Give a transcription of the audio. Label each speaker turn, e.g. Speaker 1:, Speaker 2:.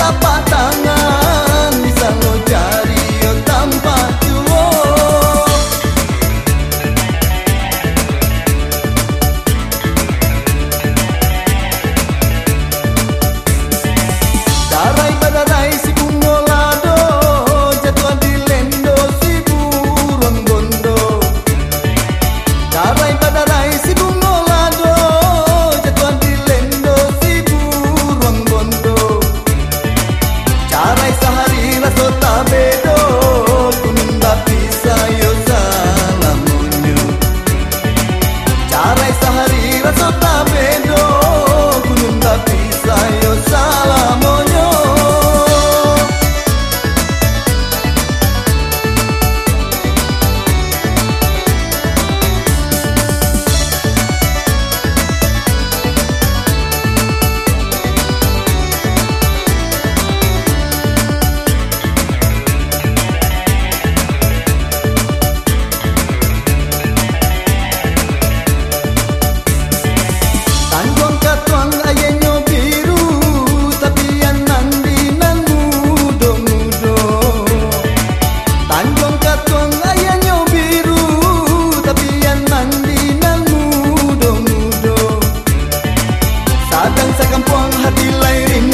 Speaker 1: papa سهري رتبت sa kampung hati lairing